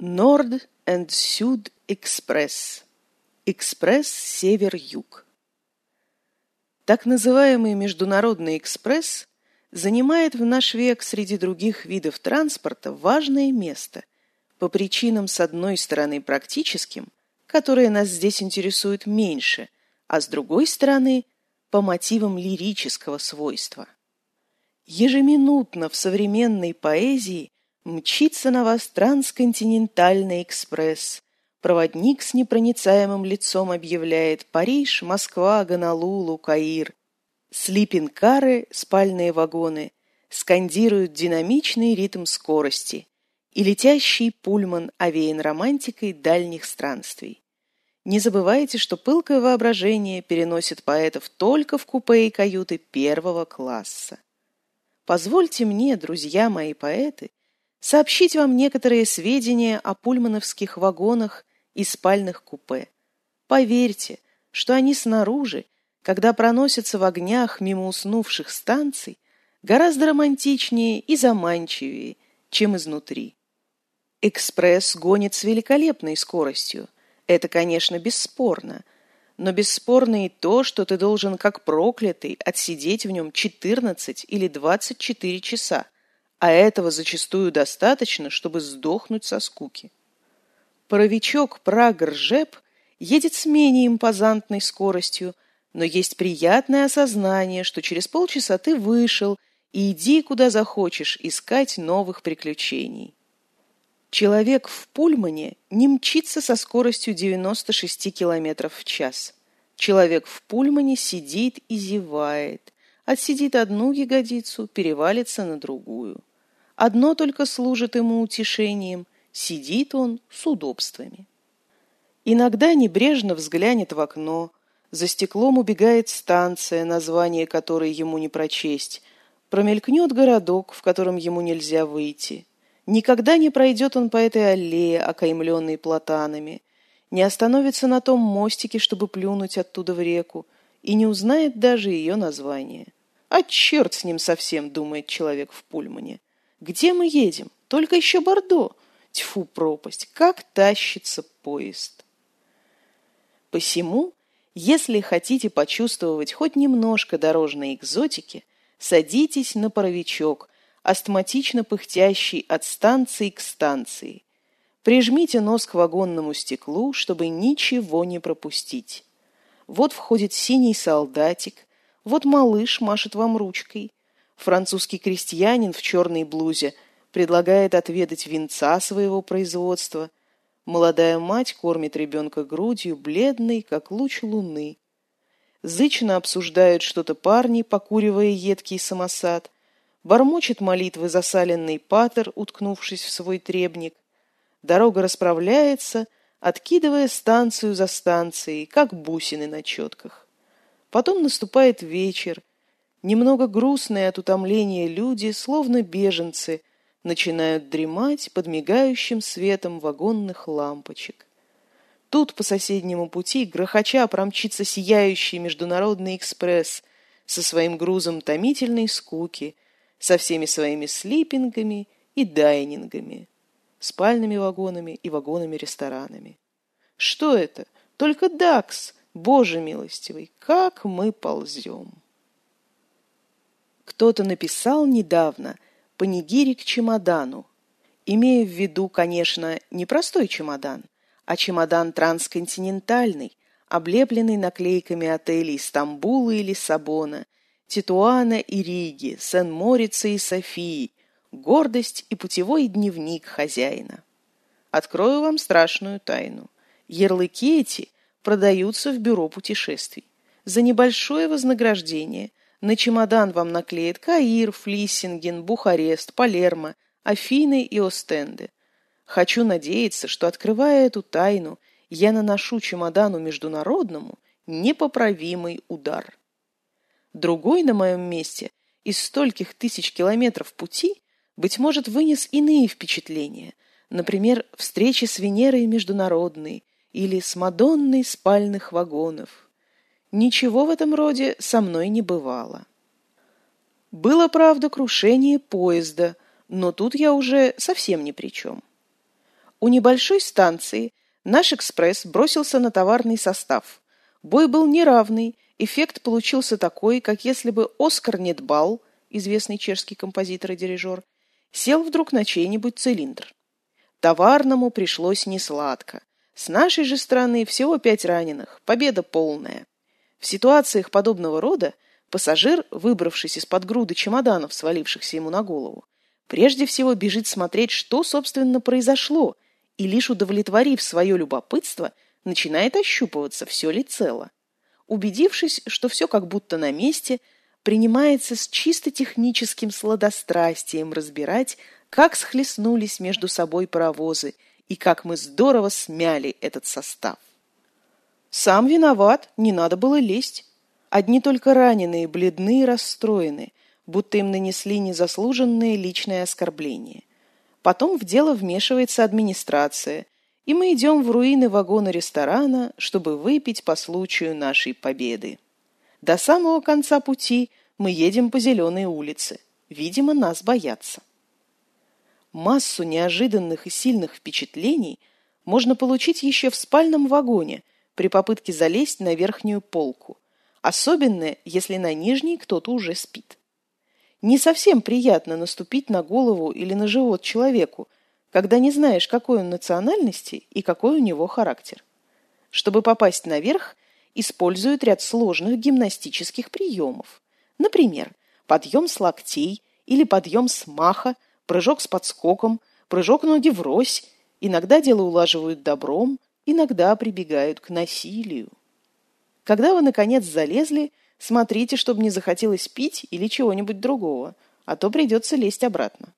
Норд энд Сюд Экспресс. Экспресс Север-Юг. Так называемый Международный экспресс занимает в наш век среди других видов транспорта важное место по причинам, с одной стороны, практическим, которые нас здесь интересуют меньше, а с другой стороны, по мотивам лирического свойства. Ежеминутно в современной поэзии мчится на вас трансконтинентальный экспресс. Проводник с непроницаемым лицом объявляет Париж, Москва, Гонолулу, Каир. Слипинкары, спальные вагоны, скандируют динамичный ритм скорости, и летящий пульман овеян романтикой дальних странствий. Не забывайте, что пылкое воображение переносит поэтов только в купе и каюты первого класса. Позвольте мне, друзья мои поэты, сообщить вам некоторые сведения о пульмановских вагонах и спальных купе. Поверьте, что они снаружи когда проносятся в огнях мимо уснувших станций, гораздо романтичнее и заманчивее, чем изнутри. Экспресс гонит с великолепной скоростью. Это, конечно, бесспорно. Но бесспорно и то, что ты должен, как проклятый, отсидеть в нем 14 или 24 часа, а этого зачастую достаточно, чтобы сдохнуть со скуки. Паровичок Прага-Ржеп едет с менее импозантной скоростью, но есть приятное осознание, что через полчаса ты вышел и иди куда захочешь искать новых приключений. Человек в пульмане не мчится со скоростью 96 км в час. Человек в пульмане сидит и зевает. Отсидит одну ягодицу, перевалится на другую. Одно только служит ему утешением – сидит он с удобствами. Иногда небрежно взглянет в окно – за стеклом убегает станция, название которой ему не прочесть. Промелькнет городок, в котором ему нельзя выйти. Никогда не пройдет он по этой аллее, окаймленной платанами. Не остановится на том мостике, чтобы плюнуть оттуда в реку, и не узнает даже ее название. А черт с ним совсем, думает человек в пульмане. Где мы едем? Только еще Бордо. Тьфу, пропасть, как тащится поезд. Посему если хотите почувствовать хоть немножко дорожной экзотики, садитесь на паровичок, астматично пыхтящий от станции к станции. Прижмите нос к вагонному стеклу, чтобы ничего не пропустить. Вот входит синий солдатик, вот малыш машет вам ручкой. Французский крестьянин в черной блузе предлагает отведать венца своего производства – Молодая мать кормит ребенка грудью, бледной, как луч луны. Зычно обсуждают что-то парни, покуривая едкий самосад. Бормочет молитвы засаленный патер, уткнувшись в свой требник. Дорога расправляется, откидывая станцию за станцией, как бусины на четках. Потом наступает вечер. Немного грустные от утомления люди, словно беженцы – начинают дремать под мигающим светом вагонных лампочек. Тут по соседнему пути грохоча промчится сияющий международный экспресс со своим грузом томительной скуки, со всеми своими слипингами и дайнингами, спальными вагонами и вагонами-ресторанами. Что это? Только ДАКС, Боже милостивый, как мы ползем! Кто-то написал недавно – панигири к чемодану, имея в виду, конечно, не простой чемодан, а чемодан трансконтинентальный, облепленный наклейками отелей Стамбула и Лиссабона, Титуана и Риги, Сен-Морица и Софии, гордость и путевой дневник хозяина. Открою вам страшную тайну. Ярлыки эти продаются в бюро путешествий. За небольшое вознаграждение – на чемодан вам наклеят Каир, Флиссинген, Бухарест, Палермо, Афины и Остенды. Хочу надеяться, что, открывая эту тайну, я наношу чемодану международному непоправимый удар. Другой на моем месте из стольких тысяч километров пути, быть может, вынес иные впечатления, например, встречи с Венерой международной или с Мадонной спальных вагонов. Ничего в этом роде со мной не бывало. Было, правда, крушение поезда, но тут я уже совсем ни при чем. У небольшой станции наш экспресс бросился на товарный состав. Бой был неравный, эффект получился такой, как если бы Оскар Нетбал, известный чешский композитор и дирижер, сел вдруг на чей-нибудь цилиндр. Товарному пришлось несладко. С нашей же стороны всего пять раненых, победа полная. В ситуациях подобного рода пассажир, выбравшись из-под груды чемоданов, свалившихся ему на голову, прежде всего бежит смотреть, что, собственно, произошло, и лишь удовлетворив свое любопытство, начинает ощупываться, все ли цело. Убедившись, что все как будто на месте, принимается с чисто техническим сладострастием разбирать, как схлестнулись между собой паровозы и как мы здорово смяли этот состав. Сам виноват, не надо было лезть. Одни только раненые, бледны и расстроены, будто им нанесли незаслуженное личное оскорбление. Потом в дело вмешивается администрация, и мы идем в руины вагона ресторана, чтобы выпить по случаю нашей победы. До самого конца пути мы едем по зеленой улице. Видимо, нас боятся. Массу неожиданных и сильных впечатлений можно получить еще в спальном вагоне – при попытке залезть на верхнюю полку, особенно если на нижней кто-то уже спит. Не совсем приятно наступить на голову или на живот человеку, когда не знаешь, какой он национальности и какой у него характер. Чтобы попасть наверх, используют ряд сложных гимнастических приемов. Например, подъем с локтей или подъем с маха, прыжок с подскоком, прыжок ноги врозь, иногда дело улаживают добром, иногда прибегают к насилию. Когда вы, наконец, залезли, смотрите, чтобы не захотелось пить или чего-нибудь другого, а то придется лезть обратно.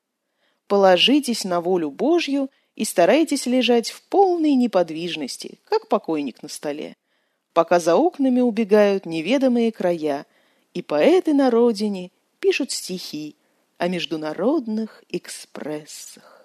Положитесь на волю Божью и старайтесь лежать в полной неподвижности, как покойник на столе, пока за окнами убегают неведомые края, и поэты на родине пишут стихи о международных экспрессах.